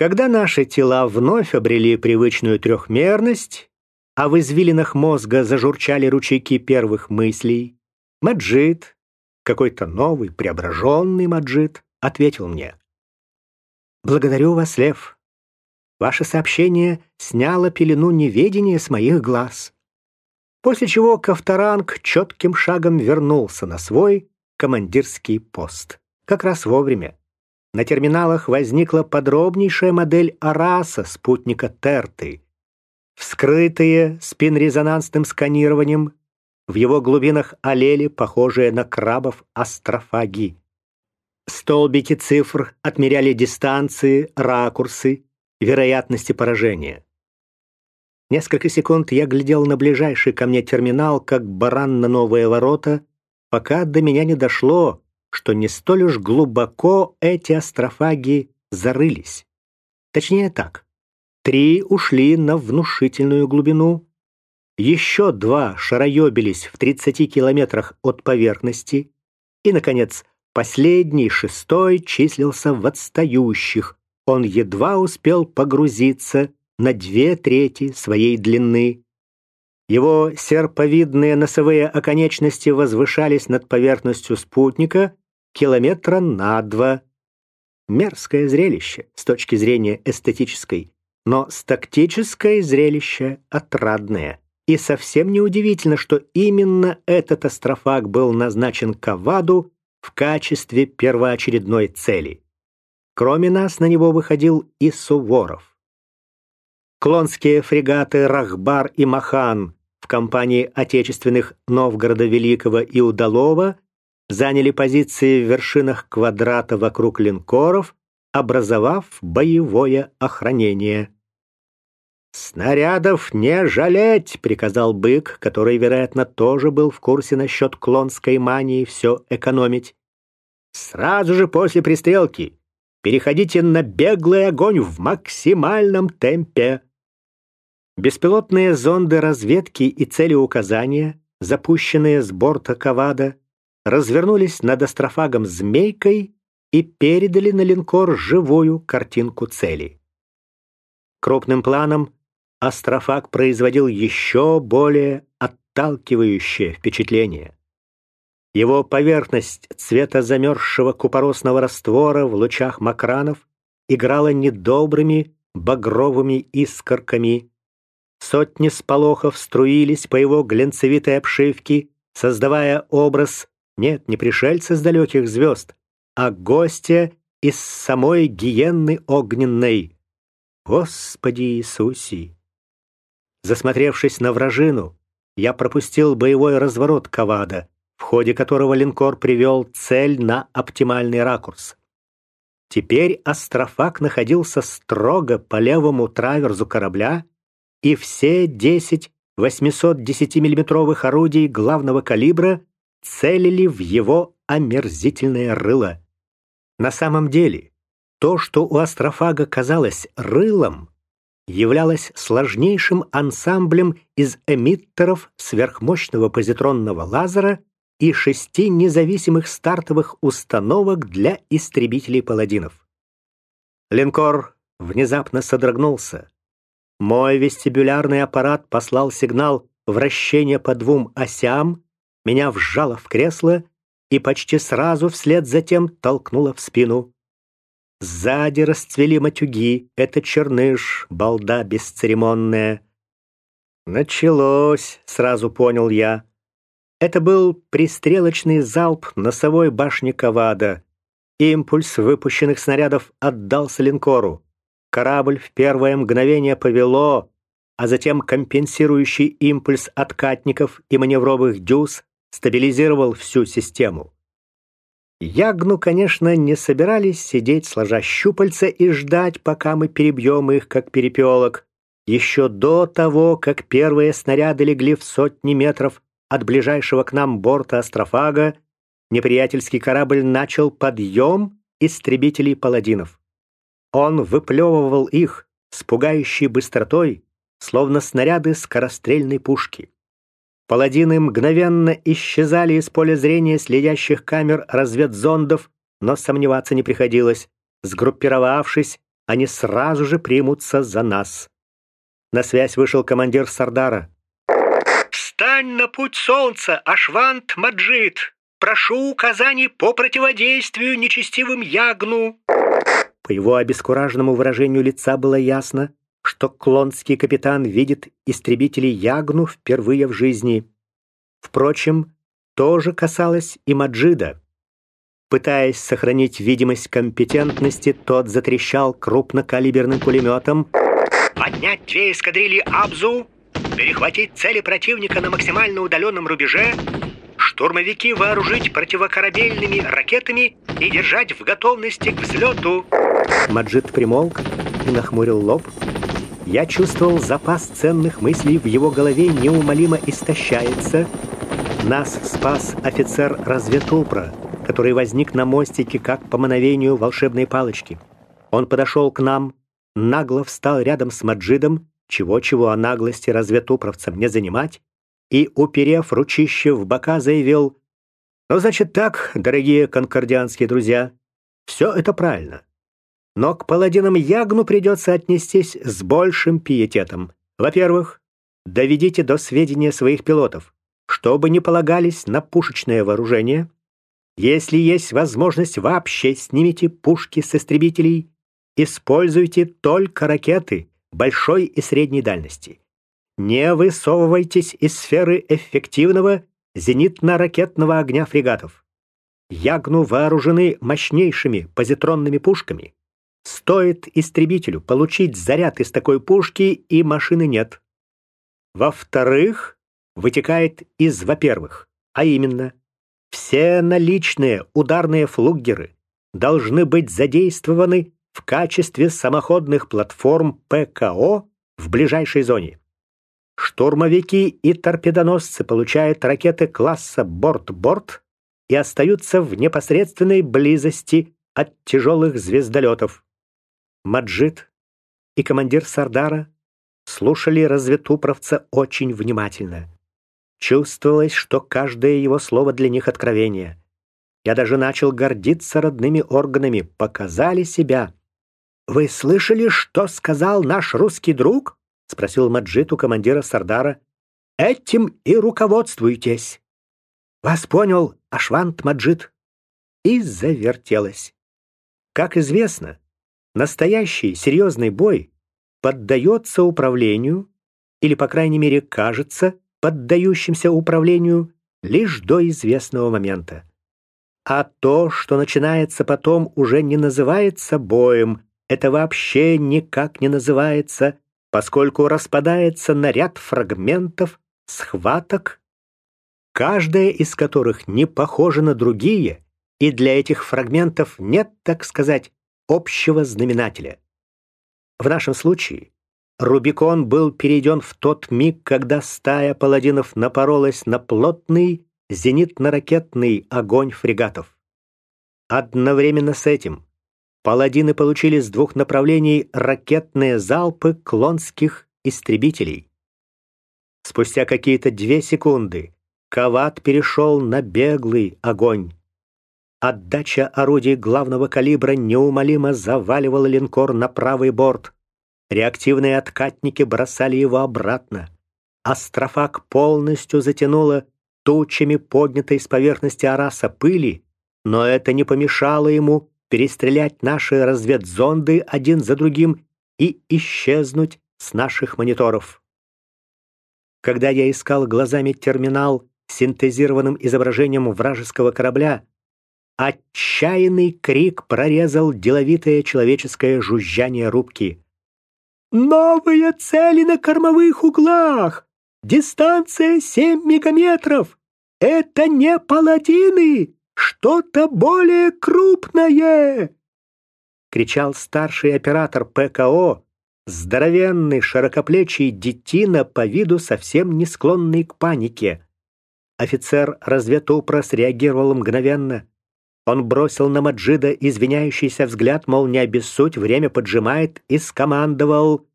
Когда наши тела вновь обрели привычную трехмерность, а в извилинах мозга зажурчали ручейки первых мыслей, Маджид, какой-то новый, преображенный Маджид, ответил мне. «Благодарю вас, Лев. Ваше сообщение сняло пелену неведения с моих глаз». После чего Ковторанг четким шагом вернулся на свой командирский пост. Как раз вовремя. На терминалах возникла подробнейшая модель Араса, спутника Терты. Вскрытые спинрезонансным сканированием, в его глубинах олели, похожие на крабов, астрофаги. Столбики цифр отмеряли дистанции, ракурсы, вероятности поражения. Несколько секунд я глядел на ближайший ко мне терминал, как баран на новые ворота, пока до меня не дошло, что не столь уж глубоко эти астрофаги зарылись. Точнее так, три ушли на внушительную глубину, еще два шароебились в 30 километрах от поверхности, и, наконец, последний, шестой, числился в отстающих. Он едва успел погрузиться на две трети своей длины. Его серповидные носовые оконечности возвышались над поверхностью спутника километра на два. Мерзкое зрелище с точки зрения эстетической, но с тактической зрелище отрадное. И совсем неудивительно, что именно этот астрофаг был назначен Каваду в качестве первоочередной цели. Кроме нас на него выходил и Суворов. Клонские фрегаты «Рахбар» и «Махан» в компании отечественных Новгорода Великого и Удалова заняли позиции в вершинах квадрата вокруг линкоров, образовав боевое охранение. «Снарядов не жалеть!» — приказал бык, который, вероятно, тоже был в курсе насчет клонской мании все экономить. «Сразу же после пристрелки переходите на беглый огонь в максимальном темпе!» Беспилотные зонды разведки и целеуказания, запущенные с борта Кавада, развернулись над астрофагом «Змейкой» и передали на линкор живую картинку цели. Крупным планом астрофаг производил еще более отталкивающее впечатление. Его поверхность цвета замерзшего купоросного раствора в лучах макранов играла недобрыми багровыми искорками, Сотни сполохов струились по его глянцевитой обшивке, создавая образ, нет, не пришельца с далеких звезд, а гостя из самой гиенны огненной. Господи Иисусе! Засмотревшись на вражину, я пропустил боевой разворот Кавада, в ходе которого линкор привел цель на оптимальный ракурс. Теперь астрофак находился строго по левому траверзу корабля, и все 10 810-миллиметровых орудий главного калибра целили в его омерзительное рыло. На самом деле, то, что у астрофага казалось рылом, являлось сложнейшим ансамблем из эмиттеров сверхмощного позитронного лазера и шести независимых стартовых установок для истребителей паладинов. Линкор внезапно содрогнулся, мой вестибулярный аппарат послал сигнал вращения по двум осям, меня вжало в кресло и почти сразу вслед за тем толкнуло в спину. Сзади расцвели матюги, это черныш, балда бесцеремонная. Началось, сразу понял я. Это был пристрелочный залп носовой башни Кавада. Импульс выпущенных снарядов отдался линкору. Корабль в первое мгновение повело, а затем компенсирующий импульс откатников и маневровых дюз стабилизировал всю систему. Ягну, конечно, не собирались сидеть сложа щупальца и ждать, пока мы перебьем их, как перепелок. Еще до того, как первые снаряды легли в сотни метров от ближайшего к нам борта астрофага, неприятельский корабль начал подъем истребителей паладинов. Он выплевывал их с пугающей быстротой, словно снаряды скорострельной пушки. Паладины мгновенно исчезали из поля зрения следящих камер разведзондов, но сомневаться не приходилось. Сгруппировавшись, они сразу же примутся за нас. На связь вышел командир Сардара. «Встань на путь солнца, Ашвант Маджид! Прошу указаний по противодействию нечестивым ягну!» По его обескураженному выражению лица было ясно, что клонский капитан видит истребителей Ягну впервые в жизни. Впрочем, тоже касалось и Маджида. Пытаясь сохранить видимость компетентности, тот затрещал крупнокалиберным пулеметом. «Поднять две эскадрильи Абзу, перехватить цели противника на максимально удаленном рубеже, штурмовики вооружить противокорабельными ракетами и держать в готовности к взлету». Маджид примолк и нахмурил лоб. Я чувствовал запас ценных мыслей в его голове неумолимо истощается. Нас спас офицер разведупра, который возник на мостике как по мановению волшебной палочки. Он подошел к нам, нагло встал рядом с Маджидом, чего-чего о наглости разведупровцам не занимать, и, уперев ручище в бока, заявил «Ну, значит так, дорогие конкордианские друзья, все это правильно. Но к паладинам Ягну придется отнестись с большим пиететом. Во-первых, доведите до сведения своих пилотов, чтобы не полагались на пушечное вооружение. Если есть возможность, вообще снимите пушки с истребителей. Используйте только ракеты большой и средней дальности. Не высовывайтесь из сферы эффективного зенитно-ракетного огня фрегатов. Ягну вооружены мощнейшими позитронными пушками, Стоит истребителю получить заряд из такой пушки, и машины нет. Во-вторых, вытекает из во-первых, а именно, все наличные ударные флугеры должны быть задействованы в качестве самоходных платформ ПКО в ближайшей зоне. Штурмовики и торпедоносцы получают ракеты класса борт-борт и остаются в непосредственной близости от тяжелых звездолетов. Маджид и командир Сардара слушали разведупровца очень внимательно. Чувствовалось, что каждое его слово для них откровение. Я даже начал гордиться родными органами, показали себя. «Вы слышали, что сказал наш русский друг?» — спросил Маджид у командира Сардара. «Этим и руководствуйтесь». «Вас понял, Ашвант Маджид». И завертелось. Как известно, Настоящий серьезный бой поддается управлению, или, по крайней мере, кажется поддающимся управлению лишь до известного момента. А то, что начинается потом, уже не называется боем, это вообще никак не называется, поскольку распадается на ряд фрагментов, схваток, каждая из которых не похожа на другие, и для этих фрагментов нет, так сказать, общего знаменателя. В нашем случае Рубикон был перейден в тот миг, когда стая паладинов напоролась на плотный зенитно-ракетный огонь фрегатов. Одновременно с этим паладины получили с двух направлений ракетные залпы клонских истребителей. Спустя какие-то две секунды Кават перешел на беглый огонь. Отдача орудий главного калибра неумолимо заваливала линкор на правый борт. Реактивные откатники бросали его обратно. Астрофак полностью затянуло тучами поднятой с поверхности Араса пыли, но это не помешало ему перестрелять наши разведзонды один за другим и исчезнуть с наших мониторов. Когда я искал глазами терминал с синтезированным изображением вражеского корабля, Отчаянный крик прорезал деловитое человеческое жужжание рубки. «Новые цели на кормовых углах! Дистанция семь мегаметров! Это не паладины! Что-то более крупное!» Кричал старший оператор ПКО, здоровенный широкоплечий детина по виду совсем не склонный к панике. Офицер разведупра среагировал мгновенно. Он бросил на Маджида извиняющийся взгляд, мол, не обессудь, время поджимает, и скомандовал